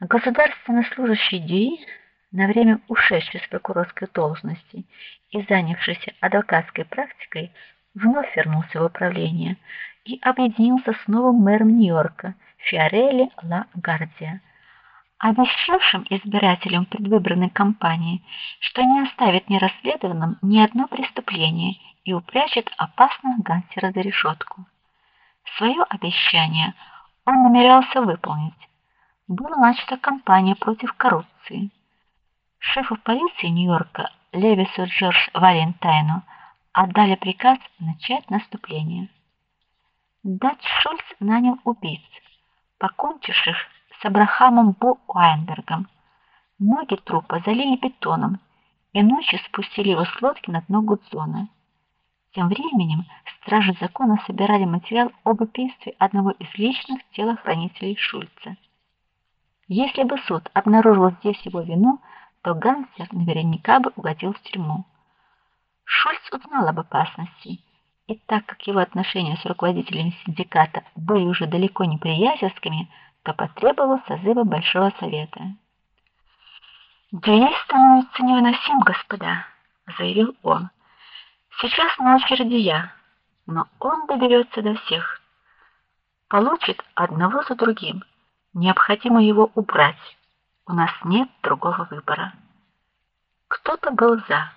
Государственный служащий Дюи, на время ушедший с прокурорской должности и занявшийся адвокатской практикой, вновь вернулся в управление и объединился с новым мэром Нью-Йорка Фиорелли Ла Гардия, обещавшим избирателям предвыборной кампании, что не оставит нерасследованным ни одно преступление и упрячет опасных гангстеров за решетку. Свое обещание он намеревался выполнить. Была начата кампания против коррупции. Шефу полиции Нью-Йорка Левису Джордж Валентайну отдали приказ начать наступление. Дат Шульц нанял убийц, покончивших с Абрахамом Бо Уайнбергом. Ноги трупа залили бетоном и ночью спустили его с лодки на дно Гудзона. Тем временем стражи закона собирали материал об убийстве одного из личных телохранителей Шульца. Если бы суд обнаружил здесь его вину, то гангстер наверняка бы угодил в тюрьму. Шульц узнал об опасности, и так как его отношения с руководителями синдиката были уже далеко не приятельскими, то потребовал созыва большого совета. "День становится невыносим, господа", заявил он. Сейчас на очереди я, но он доберется до всех. Получит одного за другим. Необходимо его убрать. У нас нет другого выбора. Кто-то был за,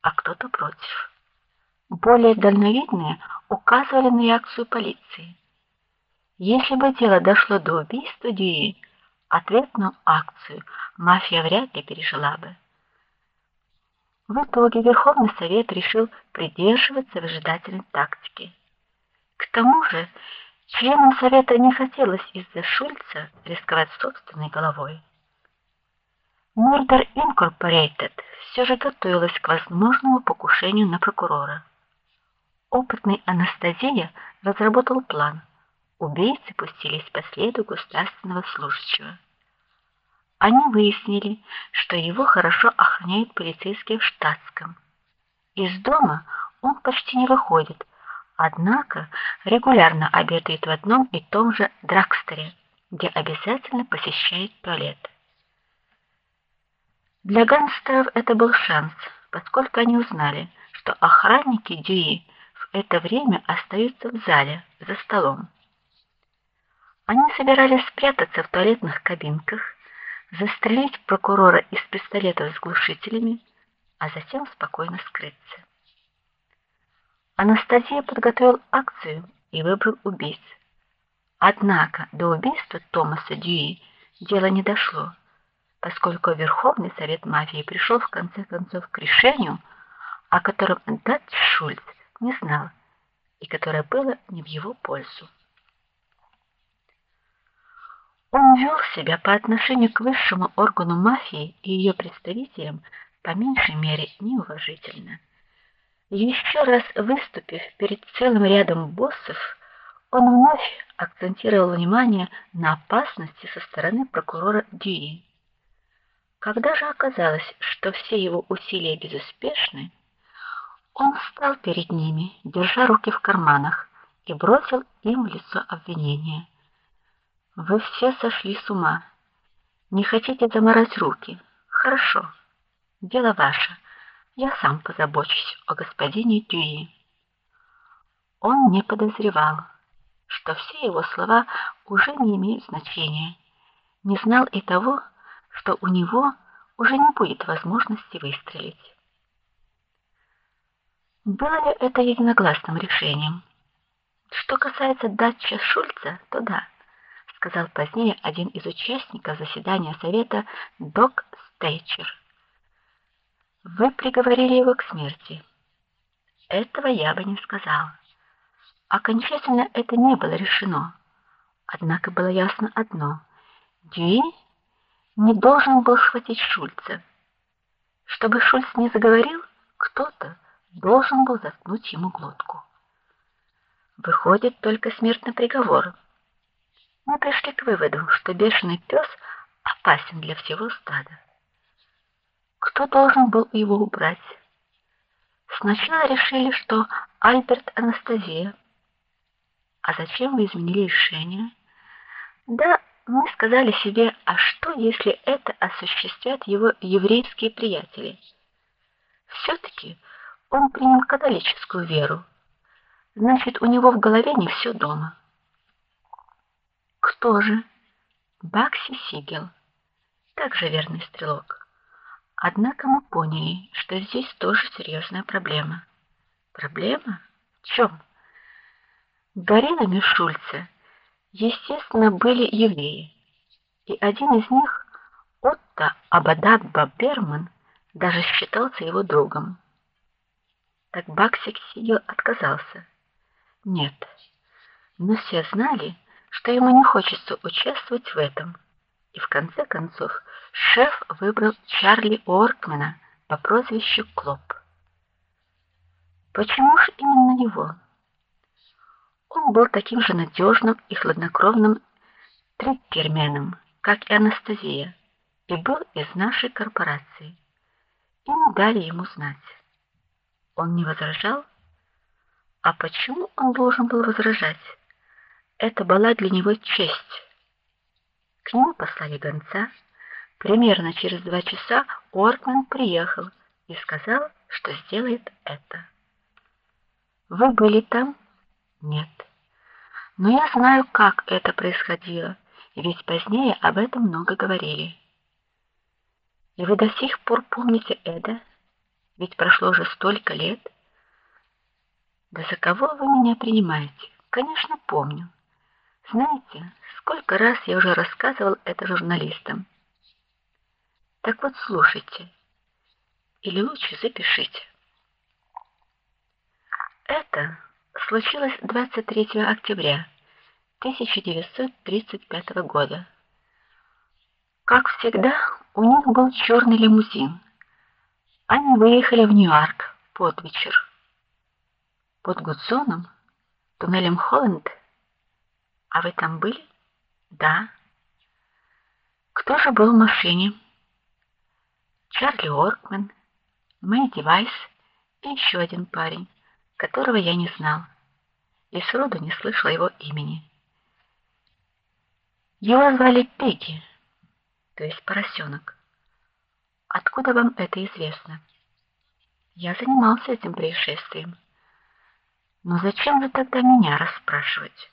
а кто-то против. Более дальновидные указывали на реакцию полиции. Если бы дело дошло до убийства Дюи, ответную акцию мафия вряд ли пережила бы. В итоге Верховный совет решил придерживаться выжидательной тактики. К тому же, членам совета не хотелось из-за Шульца рисковать собственной головой. Murder Incorporated все же готовилась к возможному покушению на прокурора. Опытный Анастасия разработал план. Убийцы пустились по следу государственного служащего. Они выяснили, что его хорошо охраняют полицейские в штатском. Из дома он почти не выходит, однако регулярно обедает в одном и том же драгстере, где обязательно посещает туалет. Для гангстеров это был шанс, поскольку они узнали, что охранники Дюи в это время остаются в зале за столом. Они собирались спрятаться в туалетных кабинках застрелить прокурора из пистолетов с глушителями, а затем спокойно скрыться. Анастасия подготовил акцию и выбрал убийц. Однако до убийства Томаса Дьюи дело не дошло, поскольку Верховный совет мафии пришел в конце концов к решению, о котором Датч Шульц не знал и которое было не в его пользу. Он вел себя по отношению к высшему органу мафии и ее представителям по меньшей мере неуважительно. Еще раз выступив перед целым рядом боссов, он вновь акцентировал внимание на опасности со стороны прокурора Дюи. Когда же оказалось, что все его усилия безуспешны, он встал перед ними, держа руки в карманах, и бросил им в лицо обвинение. Вы все сошли с ума. Не хотите заморать руки? Хорошо. Дело ваше. Я сам позабочусь о господине Тюи. Он не подозревал, что все его слова уже не имеют значения. Не знал и того, что у него уже не будет возможности выстрелить. Было ли это единогласным решением? Что касается Датча Шульца, то да сказал позднее один из участников заседания совета Док Стейчер. Вы приговорили его к смерти. Этого я бы не сказал. Окончательно это не было решено. Однако было ясно одно: Дюи не должен был схватить Шульца. Чтобы Шульц не заговорил, кто-то должен был заткнуть ему глотку. Выходит только смертный приговор мы пришли к выводу, что бешеный пес опасен для всего стада. Кто должен был его убрать? Сначала решили, что Альберт Анастасия. А зачем вы изменили решение? Да, мы сказали себе, а что, если это осуществят его еврейские приятели? все таки он принял католическую веру. Значит, у него в голове не все дома. Кто же? Бакси Сигел. Также верный стрелок. Однако мы поняли, что здесь тоже серьезная проблема. Проблема? В чем? Гориллами Шульца естественно, были евреи. И один из них, Отто Абадабба Берман, даже считался его другом. Так Баксик сидел отказался. Нет. Но все знали, что ему не хочется участвовать в этом. И в конце концов шеф выбрал Чарли Оркмена по прозвищу Клоп. Почему же именно его? Он был таким же надежным и хладнокровным триккерменом, как и Анастасия, и был из нашей корпорации. И мы дали ему знать. Он не возражал? А почему он должен был возражать? Это была для него честь. К нему послали гонца. Примерно через два часа Оркман приехал и сказал, что сделает это. Вы были там? Нет. Но я знаю, как это происходило, ведь позднее об этом много говорили. И вы до сих пор помните это? Ведь прошло уже столько лет. Да за кого вы меня принимаете? Конечно, помню. Знаете, сколько раз я уже рассказывал это журналистам. Так вот, слушайте. Или лучше запишите. Это случилось 23 октября 1935 года. Как всегда, у них был черный лимузин. Они выехали в Нью-Йорк под вечер. Под Гудзоном, туннелем Холланд. А вы там были? Да. Кто же был в машине? Чарли Оркман, Мэдди Вайс и еще один парень которого я не знал и сроду не слышал его имени. Его звали Пеги, то есть поросенок. Откуда вам это известно? Я занимался этим происшествием. Но зачем же тогда меня расспрашивать?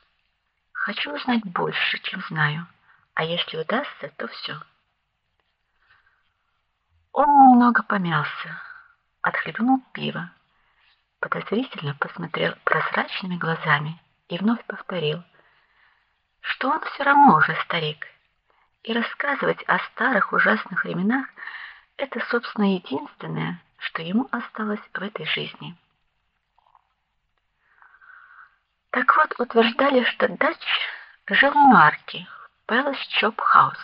Хочу узнать больше, чем знаю, а если удастся, то все. Он немного помялся, отхлебнул пиво подозрительно посмотрел прозрачными глазами и вновь повторил, что он все равно уже старик, и рассказывать о старых ужасных временах это, собственно, единственное, что ему осталось в этой жизни. Так вот, утверждали, что Дач жил в Ньюарке, в Пэлас Чоп Хаус,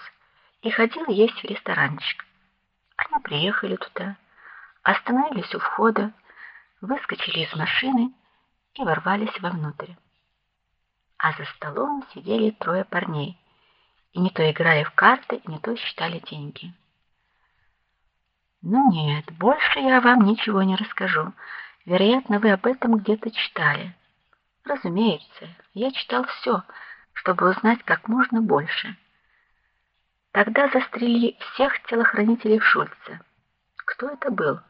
и ходил есть в ресторанчик. Они приехали туда, остановились у входа, выскочили из машины и ворвались вовнутрь. А за столом сидели трое парней, и не то играли в карты, не то считали деньги. Ну нет, больше я вам ничего не расскажу. Вероятно, вы об этом где-то читали. Разумеется, я читал все, чтобы узнать как можно больше. Тогда застрелили всех телохранителей Шульца. Кто это был?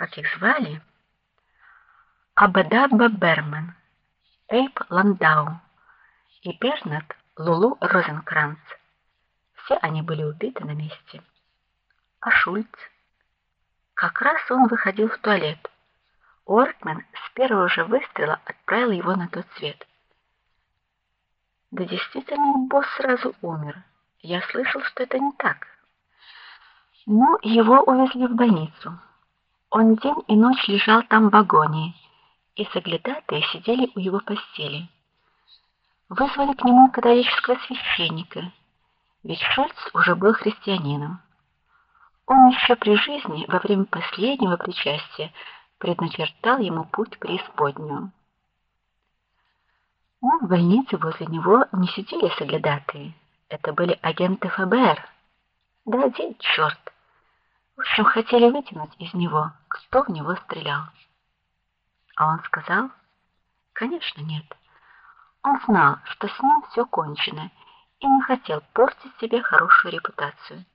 как их звали, Абадабба Берман, Эйп Ландау и Бернард Лулу Розенкранц. Все они были убиты на месте. А Шульц? Как раз он выходил в туалет. Оркман с первого же выстрела отправил его на тот свет. Да действительно, босс сразу умер. Я слышал, что это не так. Ну, его увезли в больницу. Он день и ночь лежал там в агонии, и соглядатые сидели у его постели. Вызвали к нему католического священника, ведь Шульц уже был христианином. Он еще при жизни, во время последнего причастия, предначертал ему путь в преисподнюю. Но в больнице возле него не сидели соглядатые. Это были агенты ФБР. Да один черт! В общем, хотели вытянуть из него, кто в него стрелял. А он сказал: "Конечно, нет". Он знал, что с ним все кончено, и не хотел портить себе хорошую репутацию.